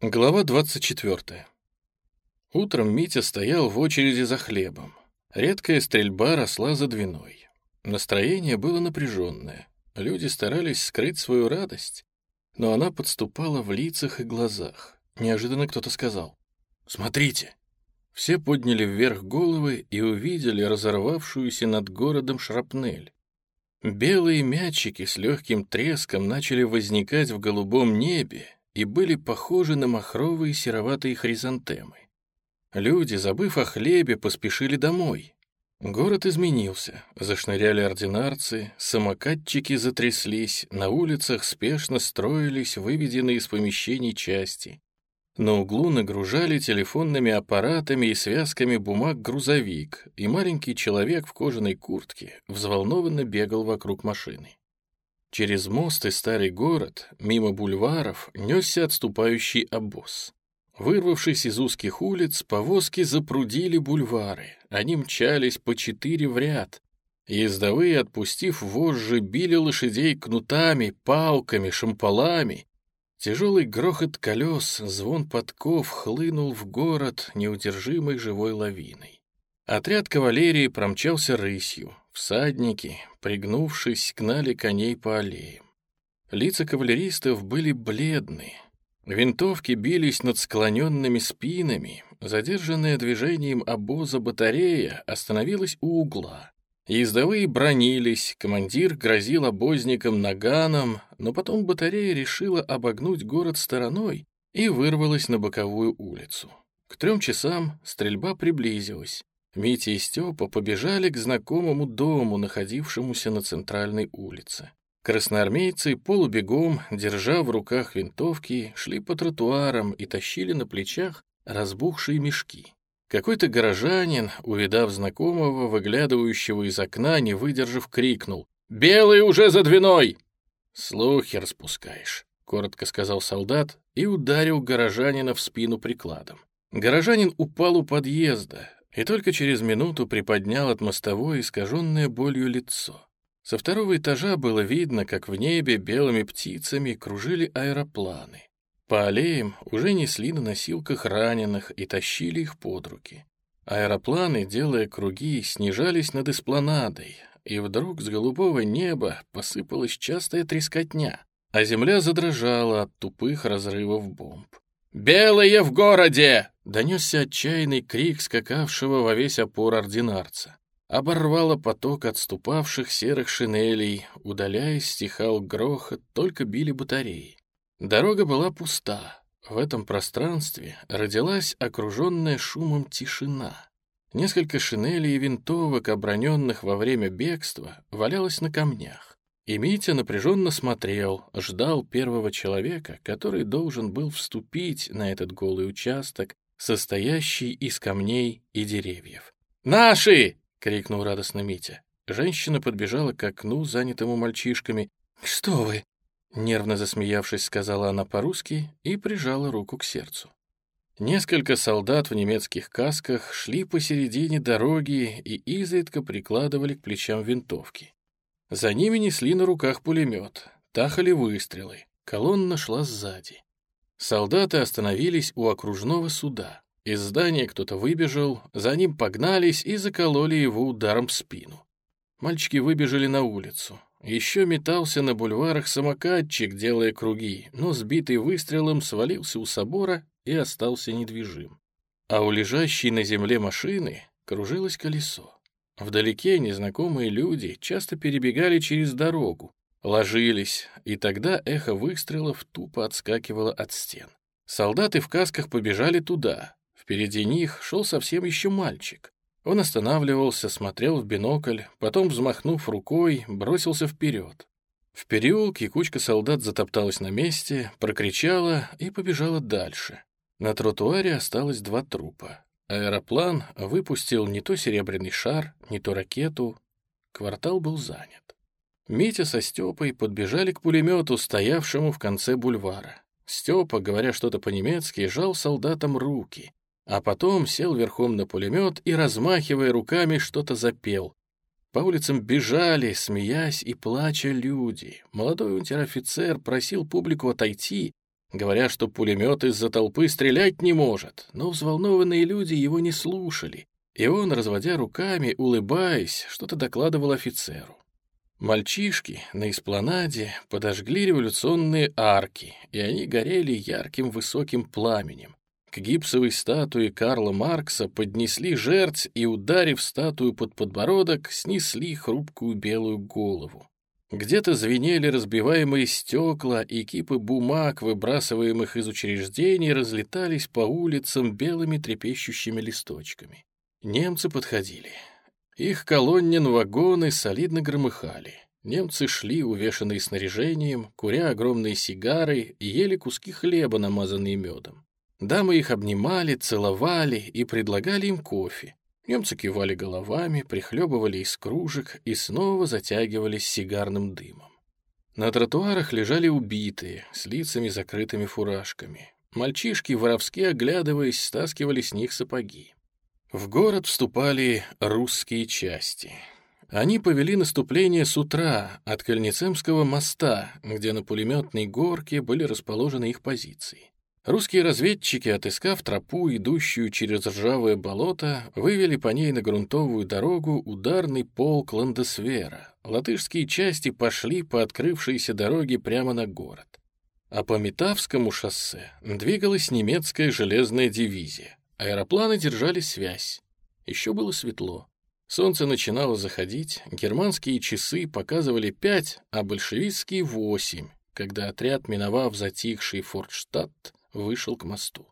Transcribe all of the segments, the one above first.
Глава 24. Утром Митя стоял в очереди за хлебом. Редкая стрельба росла за двиной. Настроение было напряженное. Люди старались скрыть свою радость, но она подступала в лицах и глазах. Неожиданно кто-то сказал «Смотрите!». Все подняли вверх головы и увидели разорвавшуюся над городом шрапнель. Белые мячики с легким треском начали возникать в голубом небе, и были похожи на махровые сероватые хризантемы. Люди, забыв о хлебе, поспешили домой. Город изменился, зашныряли ординарцы, самокатчики затряслись, на улицах спешно строились выведенные из помещений части. На углу нагружали телефонными аппаратами и связками бумаг грузовик, и маленький человек в кожаной куртке взволнованно бегал вокруг машины. Через мост и старый город, мимо бульваров, несся отступающий обоз. Вырвавшись из узких улиц, повозки запрудили бульвары. Они мчались по четыре в ряд. Ездовые, отпустив вожжи, били лошадей кнутами, палками, шампалами. Тяжелый грохот колес, звон подков хлынул в город неудержимой живой лавиной. Отряд кавалерии промчался рысью. Всадники, пригнувшись, гнали коней по аллеям. Лица кавалеристов были бледны. Винтовки бились над склоненными спинами. Задержанная движением обоза батарея остановилась у угла. Ездовые бронились, командир грозил обозникам наганом, но потом батарея решила обогнуть город стороной и вырвалась на боковую улицу. К трем часам стрельба приблизилась. Митя и Степа побежали к знакомому дому, находившемуся на центральной улице. Красноармейцы полубегом, держа в руках винтовки, шли по тротуарам и тащили на плечах разбухшие мешки. Какой-то горожанин, увидав знакомого, выглядывающего из окна, не выдержав, крикнул «Белый уже за двиной!» «Слухи распускаешь», — коротко сказал солдат и ударил горожанина в спину прикладом. Горожанин упал у подъезда, и только через минуту приподнял от мостовой искаженное болью лицо. Со второго этажа было видно, как в небе белыми птицами кружили аэропланы. По аллеям уже несли на носилках раненых и тащили их под руки. Аэропланы, делая круги, снижались над эспланадой, и вдруг с голубого неба посыпалась частая трескотня, а земля задрожала от тупых разрывов бомб. «Белые в городе!» — донесся отчаянный крик скакавшего во весь опор ординарца. Оборвало поток отступавших серых шинелей, удаляясь, стихал грохот, только били батареи. Дорога была пуста. В этом пространстве родилась окруженная шумом тишина. Несколько шинелей и винтовок, оброненных во время бегства, валялось на камнях. И Митя напряженно смотрел, ждал первого человека, который должен был вступить на этот голый участок, состоящий из камней и деревьев. «Наши!» — крикнул радостно Митя. Женщина подбежала к окну, занятому мальчишками. «Что вы?» — нервно засмеявшись, сказала она по-русски и прижала руку к сердцу. Несколько солдат в немецких касках шли посередине дороги и изредка прикладывали к плечам винтовки. За ними несли на руках пулемет, тахали выстрелы, колонна шла сзади. Солдаты остановились у окружного суда. Из здания кто-то выбежал, за ним погнались и закололи его ударом в спину. Мальчики выбежали на улицу. Еще метался на бульварах самокатчик, делая круги, но сбитый выстрелом свалился у собора и остался недвижим. А у лежащей на земле машины кружилось колесо. Вдалеке незнакомые люди часто перебегали через дорогу, ложились, и тогда эхо выстрелов тупо отскакивало от стен. Солдаты в касках побежали туда. Впереди них шел совсем еще мальчик. Он останавливался, смотрел в бинокль, потом, взмахнув рукой, бросился вперед. В переулке кучка солдат затопталась на месте, прокричала и побежала дальше. На тротуаре осталось два трупа. Аэроплан выпустил не то серебряный шар, не то ракету. Квартал был занят. Митя со Степой подбежали к пулемету, стоявшему в конце бульвара. Степа, говоря что-то по-немецки, жал солдатам руки, а потом сел верхом на пулемет и, размахивая руками, что-то запел. По улицам бежали, смеясь и плача люди. Молодой унтер-офицер просил публику отойти, говоря, что пулемет из-за толпы стрелять не может, но взволнованные люди его не слушали, и он, разводя руками, улыбаясь, что-то докладывал офицеру. Мальчишки на эспланаде подожгли революционные арки, и они горели ярким высоким пламенем. К гипсовой статуе Карла Маркса поднесли жертв и, ударив статую под подбородок, снесли хрупкую белую голову. Где-то звенели разбиваемые стекла, и кипы бумаг, выбрасываемых из учреждений, разлетались по улицам белыми трепещущими листочками. Немцы подходили. Их колоннен вагоны солидно громыхали. Немцы шли, увешанные снаряжением, куря огромные сигары и ели куски хлеба, намазанные медом. Дамы их обнимали, целовали и предлагали им кофе. Немцы кивали головами, прихлебывали из кружек и снова затягивались сигарным дымом. На тротуарах лежали убитые, с лицами закрытыми фуражками. Мальчишки, воровски оглядываясь, стаскивали с них сапоги. В город вступали русские части. Они повели наступление с утра от Кальницемского моста, где на пулеметной горке были расположены их позиции. Русские разведчики, отыскав тропу, идущую через ржавое болото, вывели по ней на грунтовую дорогу ударный полк Ландесвера. Латышские части пошли по открывшейся дороге прямо на город. А по Метавскому шоссе двигалась немецкая железная дивизия. Аэропланы держали связь. Еще было светло. Солнце начинало заходить, германские часы показывали пять, а большевистские — восемь, когда отряд, миновав затихший Фортштадт, вышел к мосту.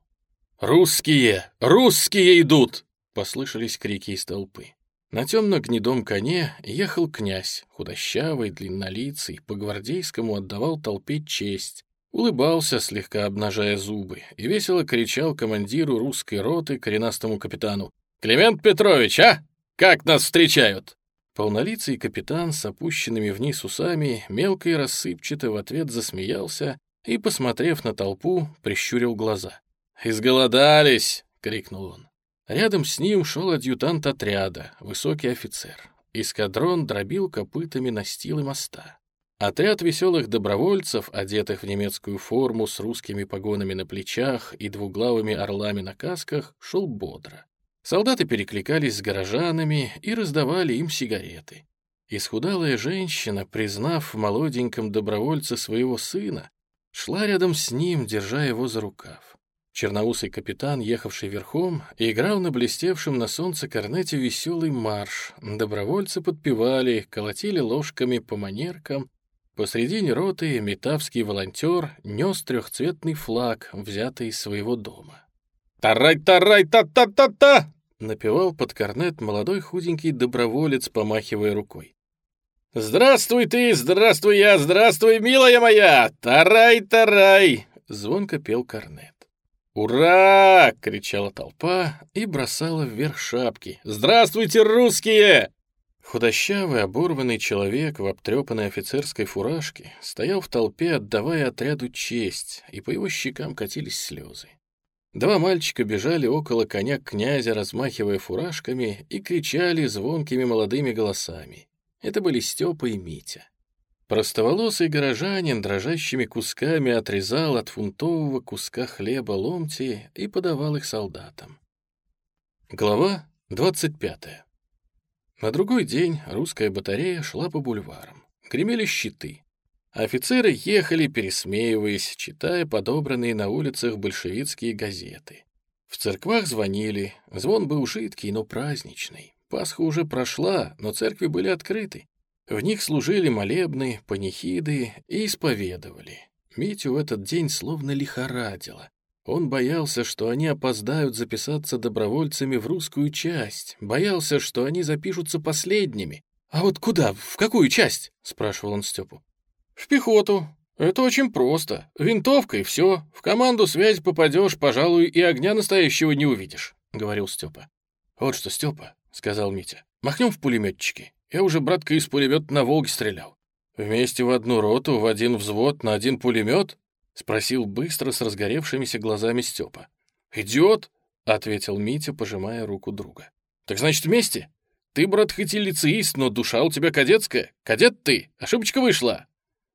«Русские! Русские идут!» — послышались крики из толпы. На темно-гнедом коне ехал князь, худощавый, длиннолицый, по-гвардейскому отдавал толпе честь, улыбался, слегка обнажая зубы, и весело кричал командиру русской роты, коренастому капитану. «Климент Петрович, а? Как нас встречают?» Полнолицый капитан с опущенными вниз усами мелко и рассыпчато в ответ засмеялся и, посмотрев на толпу, прищурил глаза. «Изголодались!» — крикнул он. Рядом с ним шел адъютант отряда, высокий офицер. Эскадрон дробил копытами настилы моста. Отряд веселых добровольцев, одетых в немецкую форму с русскими погонами на плечах и двуглавыми орлами на касках, шел бодро. Солдаты перекликались с горожанами и раздавали им сигареты. Исхудалая женщина, признав в молоденьком добровольце своего сына, шла рядом с ним, держа его за рукав. Черноусый капитан, ехавший верхом, играл на блестевшем на солнце корнете веселый марш. Добровольцы подпевали, колотили ложками по манеркам, Посредине роты метавский волонтер нес трехцветный флаг, взятый из своего дома. «Тарай-тарай-та-та-та-та!» напевал под корнет молодой худенький доброволец, помахивая рукой. «Здравствуй ты, здравствуй я, здравствуй, милая моя! Тарай-тарай!» Звонко пел корнет. «Ура!» — кричала толпа и бросала вверх шапки. «Здравствуйте, русские!» Худощавый, оборванный человек в обтрепанной офицерской фуражке стоял в толпе, отдавая отряду честь, и по его щекам катились слезы. Два мальчика бежали около коня князя, размахивая фуражками, и кричали звонкими молодыми голосами. Это были Степа и Митя. Простоволосый горожанин дрожащими кусками отрезал от фунтового куска хлеба ломти и подавал их солдатам. Глава двадцать пятая. На другой день русская батарея шла по бульварам. Гремели щиты. Офицеры ехали, пересмеиваясь, читая подобранные на улицах большевистские газеты. В церквах звонили, звон был жидкий, но праздничный. Пасха уже прошла, но церкви были открыты. В них служили молебны, панихиды и исповедовали. Митю в этот день словно лихорадило. Он боялся, что они опоздают записаться добровольцами в русскую часть, боялся, что они запишутся последними. «А вот куда? В какую часть?» — спрашивал он Степу. «В пехоту. Это очень просто. Винтовка и все. В команду связь попадешь, пожалуй, и огня настоящего не увидишь», — говорил Степа. «Вот что, Степа», — сказал Митя, — «махнем в пулеметчики. Я уже, братка, из пулемета на Волге стрелял. Вместе в одну роту, в один взвод, на один пулемет? — спросил быстро с разгоревшимися глазами Степа. «Идет?» — ответил Митя, пожимая руку друга. «Так значит, вместе? Ты, брат, хоть и лицеист, но душа у тебя кадетская. Кадет ты, ошибочка вышла!»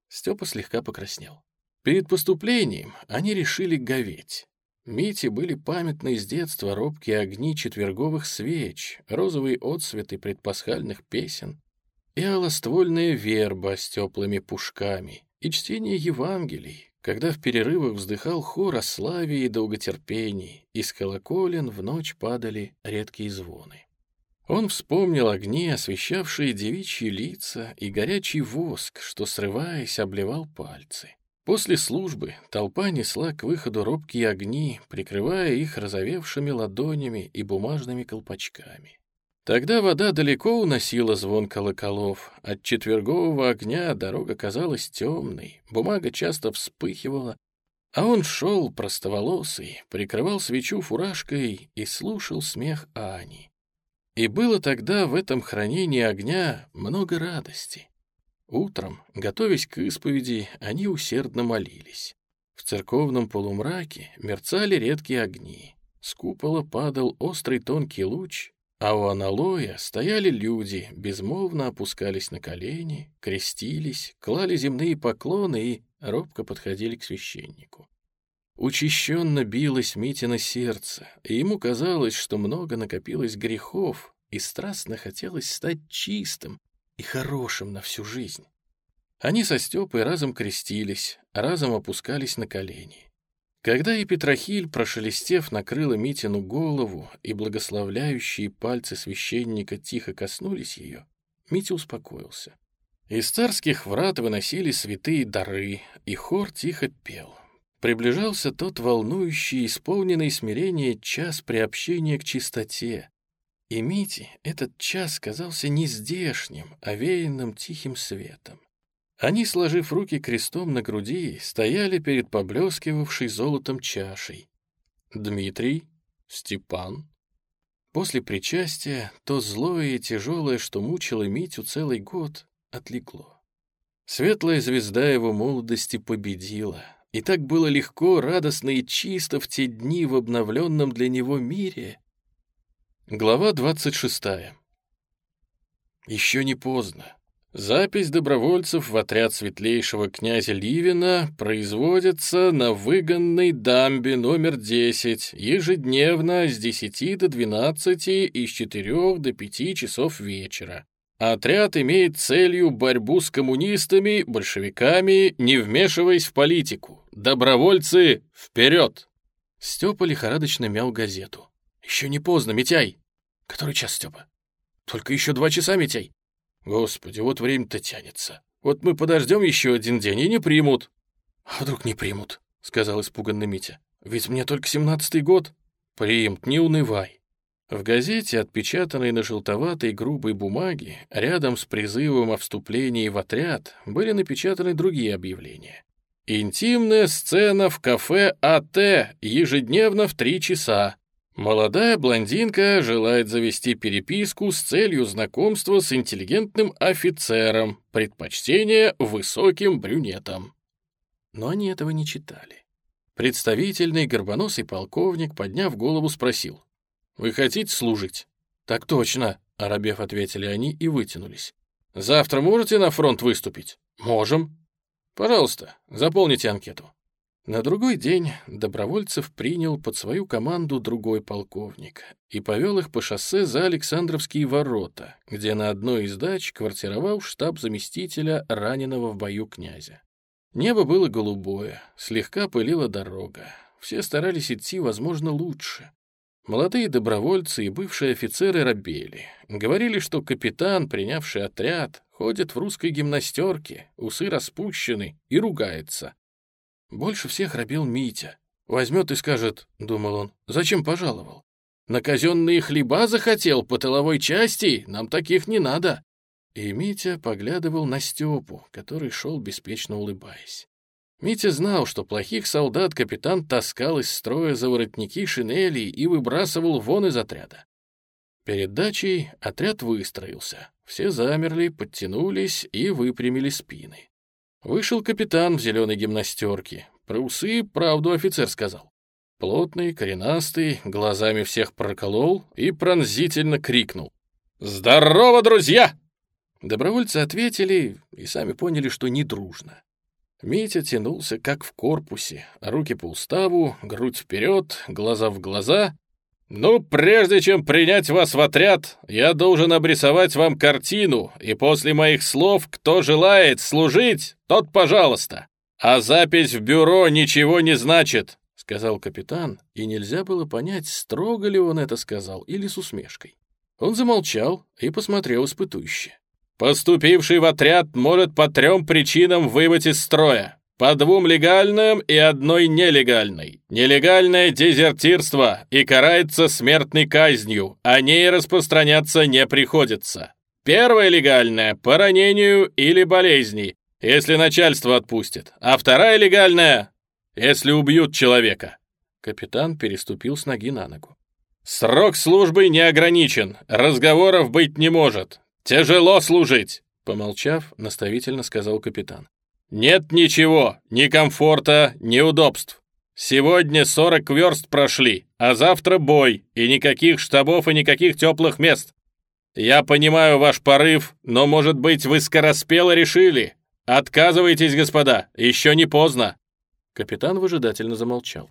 Степа слегка покраснел. Перед поступлением они решили говеть. Мите были памятны с детства робкие огни четверговых свеч, розовые отсветы предпасхальных песен и алоствольная верба с теплыми пушками и чтение Евангелий, когда в перерывах вздыхал хор о славе и долготерпении, из колоколен в ночь падали редкие звоны. Он вспомнил огни, освещавшие девичьи лица, и горячий воск, что, срываясь, обливал пальцы. После службы толпа несла к выходу робкие огни, прикрывая их разовевшими ладонями и бумажными колпачками. Тогда вода далеко уносила звон колоколов. От четвергового огня дорога казалась темной, бумага часто вспыхивала, а он шел простоволосый, прикрывал свечу фуражкой и слушал смех Ани. И было тогда в этом хранении огня много радости. Утром, готовясь к исповеди, они усердно молились. В церковном полумраке мерцали редкие огни. С купола падал острый тонкий луч, а у аналоя стояли люди, безмолвно опускались на колени, крестились, клали земные поклоны и робко подходили к священнику. Учащенно билось Митина сердце, и ему казалось, что много накопилось грехов, и страстно хотелось стать чистым, и хорошим на всю жизнь. Они со Степой разом крестились, разом опускались на колени. Когда и Петрохиль, прошелестев, накрыла Митину голову, и благословляющие пальцы священника тихо коснулись ее, Митя успокоился. Из царских врат выносили святые дары, и хор тихо пел. Приближался тот волнующий, исполненный смирения час приобщения к чистоте, и Мите этот час казался не здешним, а веянным тихим светом. Они, сложив руки крестом на груди, стояли перед поблескивавшей золотом чашей. Дмитрий, Степан. После причастия то злое и тяжелое, что мучило Митю целый год, отлегло. Светлая звезда его молодости победила, и так было легко, радостно и чисто в те дни в обновленном для него мире, Глава 26. Еще не поздно. Запись добровольцев в отряд светлейшего князя Ливина производится на выгонной дамбе номер 10 ежедневно с 10 до 12 и с 4 до 5 часов вечера. Отряд имеет целью борьбу с коммунистами, большевиками, не вмешиваясь в политику. Добровольцы, вперед! Степа лихорадочно мял газету. «Еще не поздно, Митяй!» «Который час, Степа?» «Только еще два часа, Митяй». «Господи, вот время-то тянется. Вот мы подождем еще один день и не примут». «А вдруг не примут?» — сказал испуганный Митя. «Ведь мне только семнадцатый год». «Примут, не унывай». В газете, отпечатанной на желтоватой грубой бумаге, рядом с призывом о вступлении в отряд, были напечатаны другие объявления. «Интимная сцена в кафе АТ ежедневно в три часа. Молодая блондинка желает завести переписку с целью знакомства с интеллигентным офицером, предпочтение высоким брюнетам. Но они этого не читали. Представительный горбоносый полковник, подняв голову, спросил. «Вы хотите служить?» «Так точно», — оробев ответили они и вытянулись. «Завтра можете на фронт выступить?» «Можем». «Пожалуйста, заполните анкету». На другой день добровольцев принял под свою команду другой полковник и повел их по шоссе за Александровские ворота, где на одной из дач квартировал штаб заместителя раненого в бою князя. Небо было голубое, слегка пылила дорога. Все старались идти, возможно, лучше. Молодые добровольцы и бывшие офицеры робели. Говорили, что капитан, принявший отряд, ходит в русской гимнастерке, усы распущены и ругается. Больше всех робел Митя. Возьмет и скажет, — думал он, — зачем пожаловал? На казенные хлеба захотел по тыловой части, нам таких не надо. И Митя поглядывал на Степу, который шел беспечно улыбаясь. Митя знал, что плохих солдат капитан таскал из строя за воротники шинелей и выбрасывал вон из отряда. Перед дачей отряд выстроился. Все замерли, подтянулись и выпрямили спины. Вышел капитан в зеленой гимнастерке. Про усы правду офицер сказал. Плотный, коренастый, глазами всех проколол и пронзительно крикнул. «Здорово, друзья!» Добровольцы ответили и сами поняли, что не дружно. Митя тянулся, как в корпусе, руки по уставу, грудь вперед, глаза в глаза. «Ну, прежде чем принять вас в отряд, я должен обрисовать вам картину, и после моих слов, кто желает служить, тот пожалуйста. А запись в бюро ничего не значит», — сказал капитан, и нельзя было понять, строго ли он это сказал или с усмешкой. Он замолчал и посмотрел испытующе. «Поступивший в отряд может по трем причинам выбыть из строя. По двум легальным и одной нелегальной. Нелегальное дезертирство и карается смертной казнью, о ней распространяться не приходится. Первое легальное – по ранению или болезни, если начальство отпустит. А вторая легальная – если убьют человека. Капитан переступил с ноги на ногу. «Срок службы не ограничен, разговоров быть не может. Тяжело служить», — помолчав, наставительно сказал капитан. Нет ничего, ни комфорта, ни удобств. Сегодня 40 верст прошли, а завтра бой, и никаких штабов и никаких теплых мест. Я понимаю ваш порыв, но, может быть, вы скороспело решили? Отказывайтесь, господа, еще не поздно. Капитан выжидательно замолчал.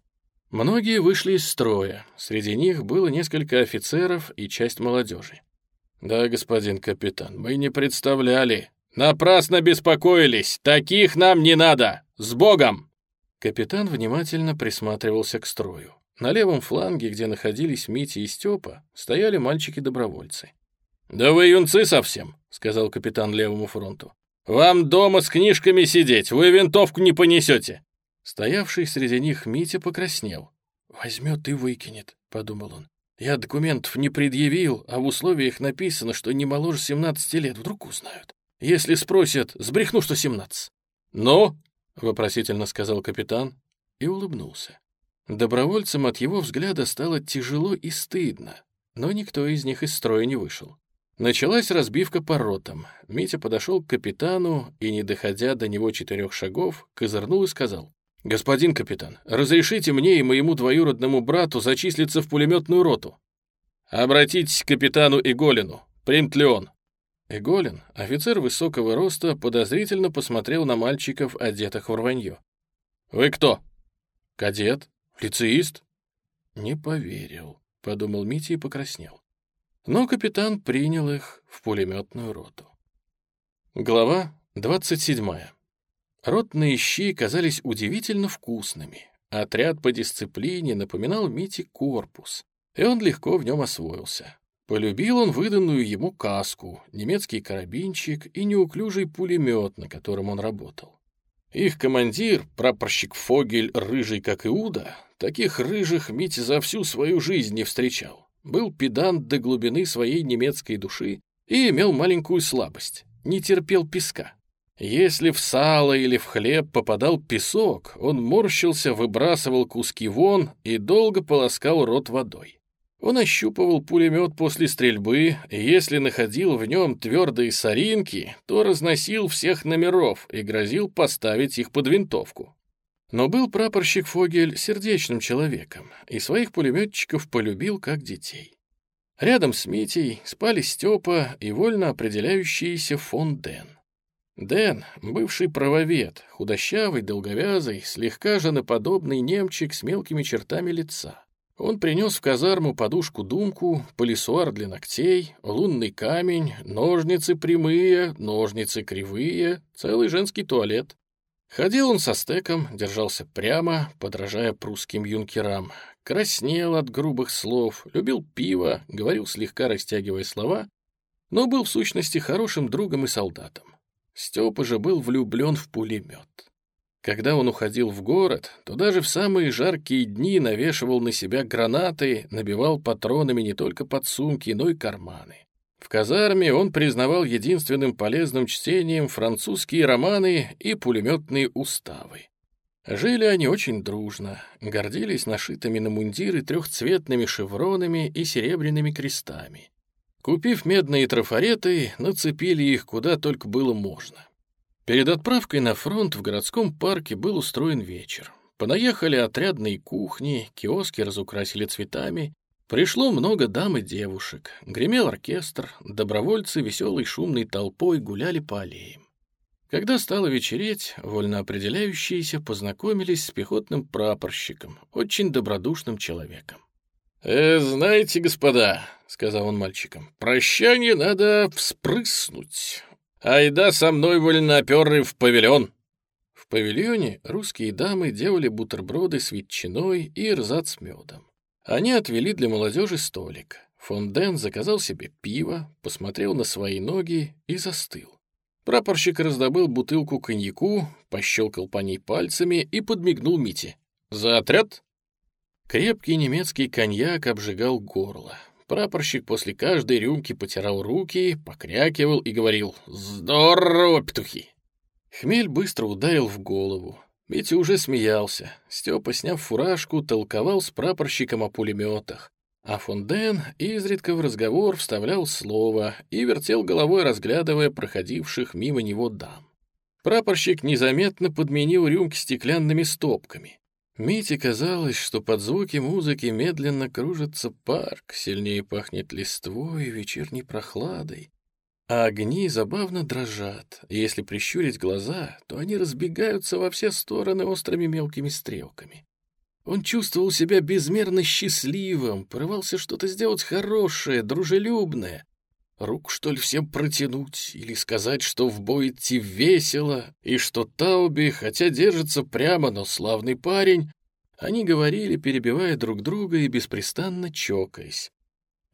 Многие вышли из строя. Среди них было несколько офицеров и часть молодежи. «Да, господин капитан, мы не представляли», «Напрасно беспокоились! Таких нам не надо! С Богом!» Капитан внимательно присматривался к строю. На левом фланге, где находились Митя и Степа, стояли мальчики-добровольцы. «Да вы юнцы совсем», — сказал капитан левому фронту. «Вам дома с книжками сидеть, вы винтовку не понесете». Стоявший среди них Митя покраснел. «Возьмет и выкинет», — подумал он. «Я документов не предъявил, а в условиях написано, что не моложе 17 лет. Вдруг узнают. Если спросят, сбрехну, что семнадцать. «Ну?» — вопросительно сказал капитан и улыбнулся. Добровольцам от его взгляда стало тяжело и стыдно, но никто из них из строя не вышел. Началась разбивка по ротам. Митя подошел к капитану и, не доходя до него четырех шагов, козырнул и сказал, «Господин капитан, разрешите мне и моему двоюродному брату зачислиться в пулеметную роту?» «Обратитесь к капитану Иголину, примет ли он?» Эголин, офицер высокого роста, подозрительно посмотрел на мальчиков, одетых в рванье. «Вы кто? Кадет? Лицеист?» «Не поверил», — подумал Митя и покраснел. Но капитан принял их в пулеметную роту. Глава 27. Ротные щи казались удивительно вкусными. Отряд по дисциплине напоминал Мите корпус, и он легко в нем освоился. Полюбил он выданную ему каску, немецкий карабинчик и неуклюжий пулемет, на котором он работал. Их командир, прапорщик Фогель, рыжий как Иуда, таких рыжих Митя за всю свою жизнь не встречал. Был педант до глубины своей немецкой души и имел маленькую слабость — не терпел песка. Если в сало или в хлеб попадал песок, он морщился, выбрасывал куски вон и долго полоскал рот водой. Он ощупывал пулемет после стрельбы, и если находил в нем твердые соринки, то разносил всех номеров и грозил поставить их под винтовку. Но был прапорщик Фогель сердечным человеком, и своих пулеметчиков полюбил как детей. Рядом с Митей спали Степа и вольно определяющийся фон Ден. Дэн — бывший правовед, худощавый, долговязый, слегка женоподобный немчик с мелкими чертами лица. Он принес в казарму подушку-думку, полисуар для ногтей, лунный камень, ножницы прямые, ножницы кривые, целый женский туалет. Ходил он со стеком, держался прямо, подражая прусским юнкерам. Краснел от грубых слов, любил пиво, говорил слегка растягивая слова, но был в сущности хорошим другом и солдатом. Степа же был влюблен в пулемет. Когда он уходил в город, то даже в самые жаркие дни навешивал на себя гранаты, набивал патронами не только подсумки, но и карманы. В казарме он признавал единственным полезным чтением французские романы и пулеметные уставы. Жили они очень дружно, гордились нашитыми на мундиры трехцветными шевронами и серебряными крестами. Купив медные трафареты, нацепили их куда только было можно. Перед отправкой на фронт в городском парке был устроен вечер. Понаехали отрядные кухни, киоски разукрасили цветами. Пришло много дам и девушек. Гремел оркестр, добровольцы веселой шумной толпой гуляли по аллеям. Когда стало вечереть, вольно определяющиеся познакомились с пехотным прапорщиком, очень добродушным человеком. «Э, «Знаете, господа», — сказал он мальчикам, — «прощание надо вспрыснуть. Айда со мной вольноперы в павильон». В павильоне русские дамы делали бутерброды с ветчиной и рзат с медом. Они отвели для молодежи столик. Фон Ден заказал себе пиво, посмотрел на свои ноги и застыл. Прапорщик раздобыл бутылку коньяку, пощелкал по ней пальцами и подмигнул Мите. «За отряд?» Крепкий немецкий коньяк обжигал горло. Прапорщик после каждой рюмки потирал руки, покрякивал и говорил «Здорово, петухи!». Хмель быстро ударил в голову. Митя уже смеялся. Степа, сняв фуражку, толковал с прапорщиком о пулеметах. А фон Ден изредка в разговор вставлял слово и вертел головой, разглядывая проходивших мимо него дам. Прапорщик незаметно подменил рюмки стеклянными стопками. Мите казалось, что под звуки музыки медленно кружится парк, сильнее пахнет листвой и вечерней прохладой, а огни забавно дрожат, и если прищурить глаза, то они разбегаются во все стороны острыми мелкими стрелками. Он чувствовал себя безмерно счастливым, порывался что-то сделать хорошее, дружелюбное. Руку, что ли, всем протянуть, или сказать, что в бой идти весело, и что Тауби, хотя держится прямо, но славный парень, они говорили, перебивая друг друга и беспрестанно чокаясь.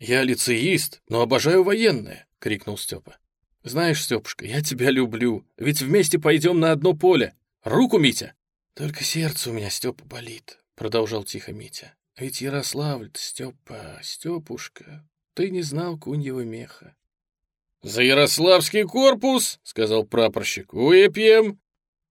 «Я лицеист, но обожаю военное!» — крикнул Степа. «Знаешь, Степушка, я тебя люблю, ведь вместе пойдем на одно поле. Руку, Митя!» «Только сердце у меня, Степа, болит», — продолжал тихо Митя. «Ведь Ярославль, Степа, Степушка, ты не знал куньего меха». «За Ярославский корпус!» — сказал прапорщик. «Выпьем!»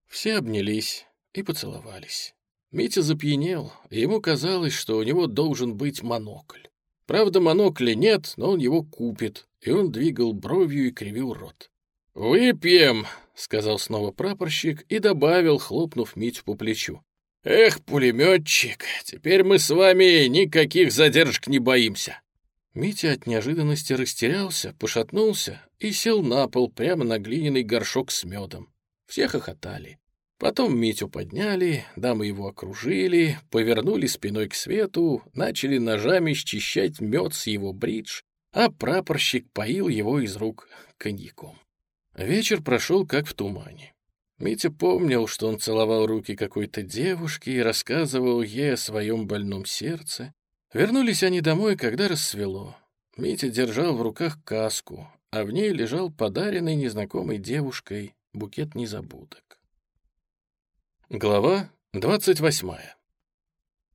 Все обнялись и поцеловались. Митя запьянел, и ему казалось, что у него должен быть монокль. Правда, монокля нет, но он его купит, и он двигал бровью и кривил рот. «Выпьем!» — сказал снова прапорщик и добавил, хлопнув Митю по плечу. «Эх, пулеметчик, теперь мы с вами никаких задержек не боимся!» Митя от неожиданности растерялся, пошатнулся и сел на пол прямо на глиняный горшок с медом. Все хохотали. Потом Митю подняли, дамы его окружили, повернули спиной к свету, начали ножами счищать мед с его бридж, а прапорщик поил его из рук коньяком. Вечер прошел как в тумане. Митя помнил, что он целовал руки какой-то девушки и рассказывал ей о своем больном сердце. Вернулись они домой, когда рассвело. Митя держал в руках каску, а в ней лежал подаренный незнакомой девушкой букет незабудок. Глава 28.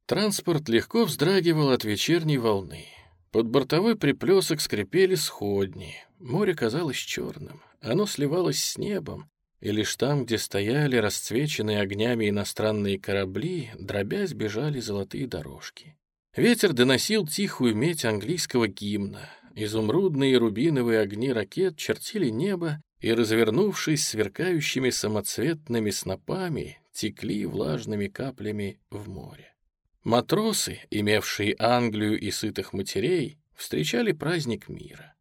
Транспорт легко вздрагивал от вечерней волны. Под бортовой приплесок скрипели сходни. Море казалось черным. Оно сливалось с небом, и лишь там, где стояли расцвеченные огнями иностранные корабли, дробясь бежали золотые дорожки. Ветер доносил тихую медь английского гимна. Изумрудные и рубиновые огни ракет чертили небо, и, развернувшись сверкающими самоцветными снопами, текли влажными каплями в море. Матросы, имевшие Англию и сытых матерей, встречали праздник мира.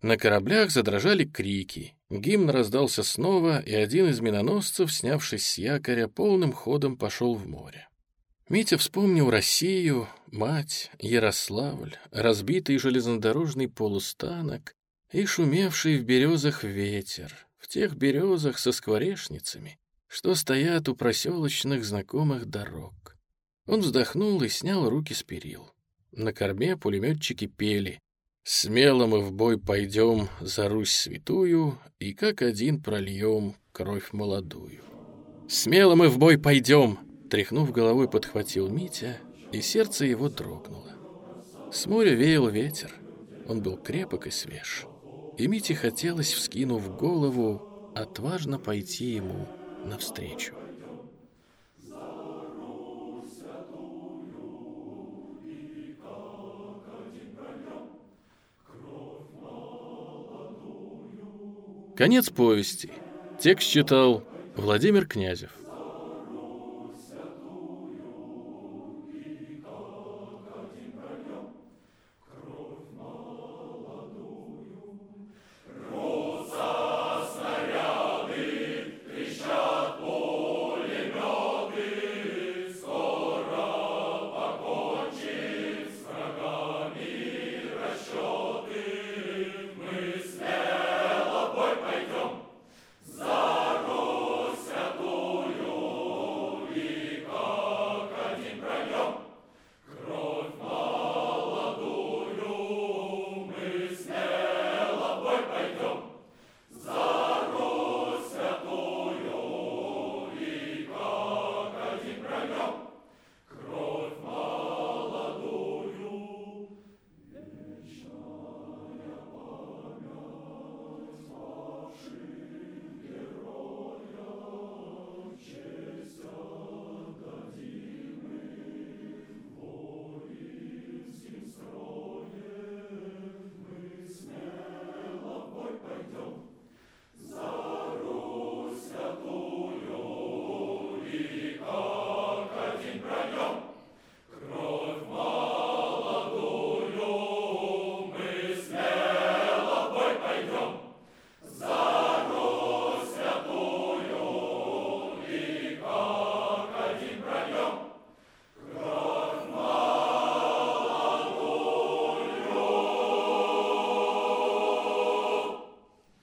На кораблях задрожали крики, гимн раздался снова, и один из миноносцев, снявшись с якоря, полным ходом пошел в море. Митя вспомнил Россию, мать, Ярославль, разбитый железнодорожный полустанок и шумевший в березах ветер, в тех березах со скворечницами, что стоят у проселочных знакомых дорог. Он вздохнул и снял руки с перил. На корме пулеметчики пели «Смело мы в бой пойдем за Русь святую и как один прольем кровь молодую». «Смело мы в бой пойдем!» Тряхнув головой, подхватил Митя, и сердце его дрогнуло. С моря веял ветер, он был крепок и свеж. И Мите хотелось, вскинув голову, отважно пойти ему навстречу. Конец повести. Текст читал Владимир Князев.